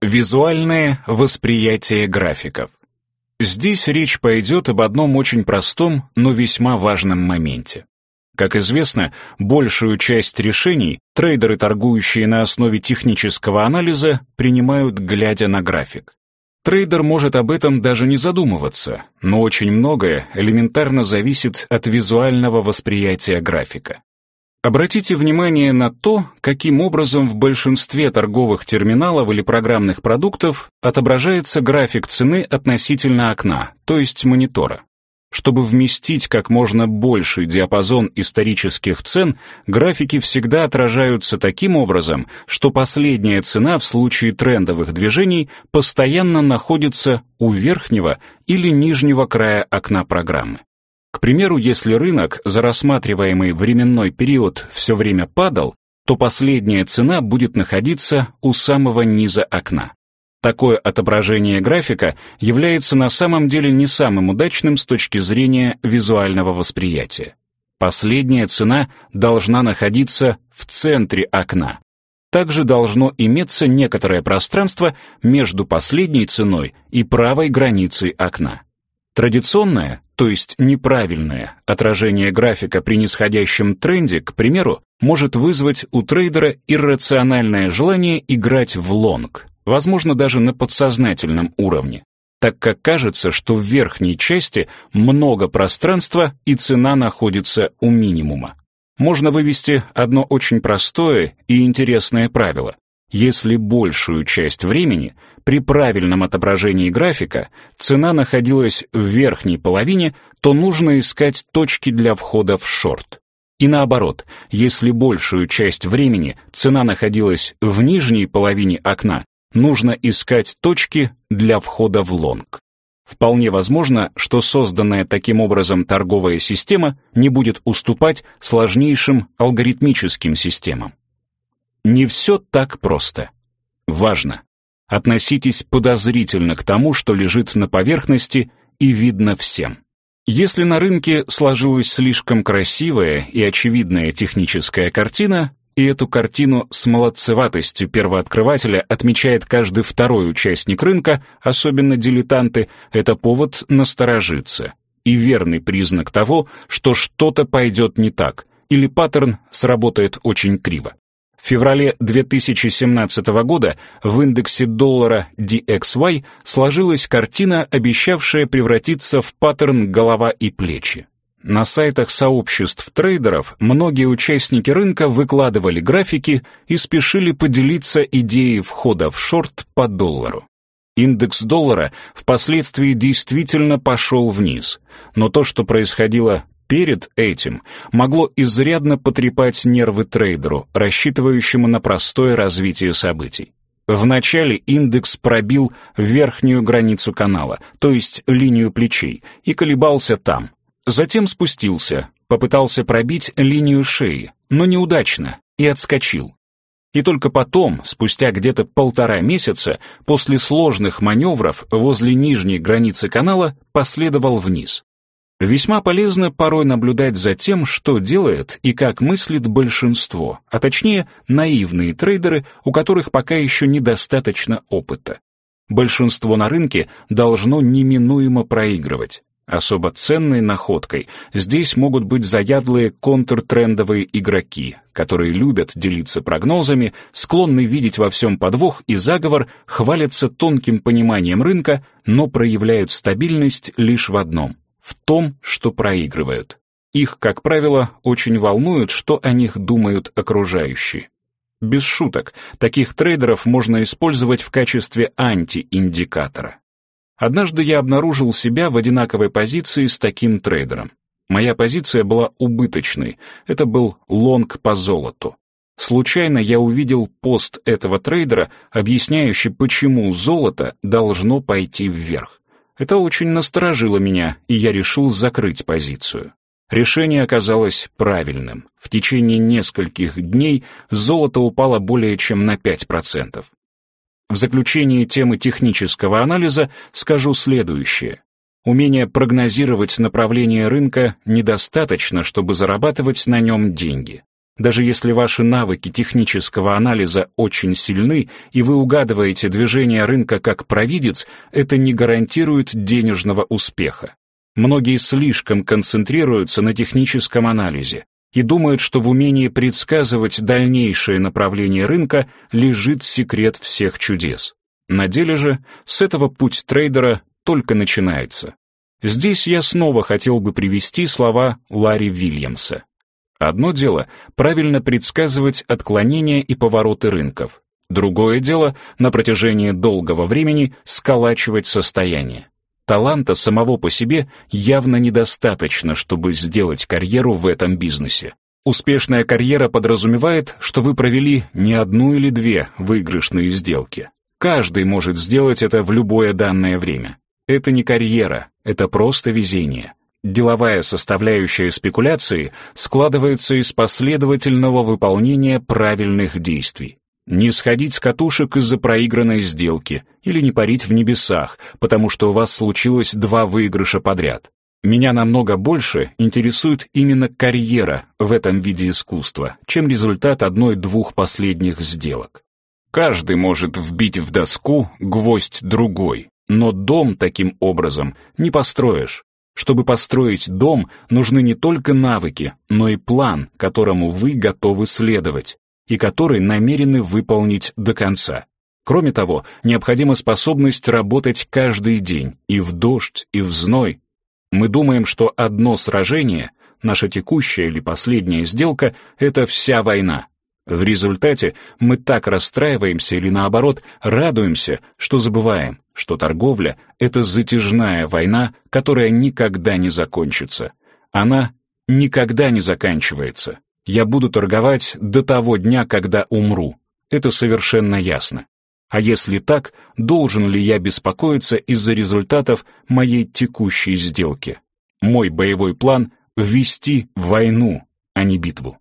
Визуальное восприятие графиков. Здесь речь пойдет об одном очень простом, но весьма важном моменте. Как известно, большую часть решений трейдеры, торгующие на основе технического анализа, принимают, глядя на график. Трейдер может об этом даже не задумываться, но очень многое элементарно зависит от визуального восприятия графика. Обратите внимание на то, каким образом в большинстве торговых терминалов или программных продуктов отображается график цены относительно окна, то есть монитора. Чтобы вместить как можно больший диапазон исторических цен, графики всегда отражаются таким образом, что последняя цена в случае трендовых движений постоянно находится у верхнего или нижнего края окна программы. К примеру, если рынок за рассматриваемый временной период все время падал, то последняя цена будет находиться у самого низа окна. Такое отображение графика является на самом деле не самым удачным с точки зрения визуального восприятия. Последняя цена должна находиться в центре окна. Также должно иметься некоторое пространство между последней ценой и правой границей окна. Традиционное, то есть неправильное отражение графика при нисходящем тренде, к примеру, может вызвать у трейдера иррациональное желание играть в лонг, возможно, даже на подсознательном уровне, так как кажется, что в верхней части много пространства и цена находится у минимума. Можно вывести одно очень простое и интересное правило. Если большую часть времени при правильном отображении графика цена находилась в верхней половине, то нужно искать точки для входа в шорт. И наоборот, если большую часть времени цена находилась в нижней половине окна, нужно искать точки для входа в лонг. Вполне возможно, что созданная таким образом торговая система не будет уступать сложнейшим алгоритмическим системам. Не все так просто. Важно. Относитесь подозрительно к тому, что лежит на поверхности и видно всем. Если на рынке сложилась слишком красивая и очевидная техническая картина, и эту картину с молодцеватостью первооткрывателя отмечает каждый второй участник рынка, особенно дилетанты, это повод насторожиться и верный признак того, что что-то пойдет не так, или паттерн сработает очень криво. В феврале 2017 года в индексе доллара DXY сложилась картина, обещавшая превратиться в паттерн голова и плечи. На сайтах сообществ трейдеров многие участники рынка выкладывали графики и спешили поделиться идеей входа в шорт по доллару. Индекс доллара впоследствии действительно пошел вниз, но то, что происходило перед этим могло изрядно потрепать нервы трейдеру, рассчитывающему на простое развитие событий. Вначале индекс пробил верхнюю границу канала, то есть линию плечей, и колебался там. Затем спустился, попытался пробить линию шеи, но неудачно, и отскочил. И только потом, спустя где-то полтора месяца, после сложных маневров возле нижней границы канала, последовал вниз. Весьма полезно порой наблюдать за тем, что делает и как мыслит большинство, а точнее наивные трейдеры, у которых пока еще недостаточно опыта. Большинство на рынке должно неминуемо проигрывать. Особо ценной находкой здесь могут быть заядлые контртрендовые игроки, которые любят делиться прогнозами, склонны видеть во всем подвох и заговор, хвалятся тонким пониманием рынка, но проявляют стабильность лишь в одном — в том, что проигрывают. Их, как правило, очень волнует, что о них думают окружающие. Без шуток, таких трейдеров можно использовать в качестве антииндикатора. Однажды я обнаружил себя в одинаковой позиции с таким трейдером. Моя позиция была убыточной, это был лонг по золоту. Случайно я увидел пост этого трейдера, объясняющий, почему золото должно пойти вверх. Это очень насторожило меня, и я решил закрыть позицию. Решение оказалось правильным. В течение нескольких дней золото упало более чем на 5%. В заключение темы технического анализа скажу следующее. Умение прогнозировать направление рынка недостаточно, чтобы зарабатывать на нем деньги. Даже если ваши навыки технического анализа очень сильны, и вы угадываете движение рынка как провидец, это не гарантирует денежного успеха. Многие слишком концентрируются на техническом анализе и думают, что в умении предсказывать дальнейшее направление рынка лежит секрет всех чудес. На деле же с этого путь трейдера только начинается. Здесь я снова хотел бы привести слова Ларри Вильямса. Одно дело — правильно предсказывать отклонения и повороты рынков. Другое дело — на протяжении долгого времени сколачивать состояние. Таланта самого по себе явно недостаточно, чтобы сделать карьеру в этом бизнесе. Успешная карьера подразумевает, что вы провели не одну или две выигрышные сделки. Каждый может сделать это в любое данное время. Это не карьера, это просто везение. Деловая составляющая спекуляции складывается из последовательного выполнения правильных действий. Не сходить с катушек из-за проигранной сделки или не парить в небесах, потому что у вас случилось два выигрыша подряд. Меня намного больше интересует именно карьера в этом виде искусства, чем результат одной-двух последних сделок. Каждый может вбить в доску гвоздь другой, но дом таким образом не построишь. Чтобы построить дом, нужны не только навыки, но и план, которому вы готовы следовать и который намерены выполнить до конца. Кроме того, необходима способность работать каждый день, и в дождь, и в зной. Мы думаем, что одно сражение, наша текущая или последняя сделка — это вся война. В результате мы так расстраиваемся или наоборот радуемся, что забываем, что торговля — это затяжная война, которая никогда не закончится. Она никогда не заканчивается. Я буду торговать до того дня, когда умру. Это совершенно ясно. А если так, должен ли я беспокоиться из-за результатов моей текущей сделки? Мой боевой план — ввести войну, а не битву.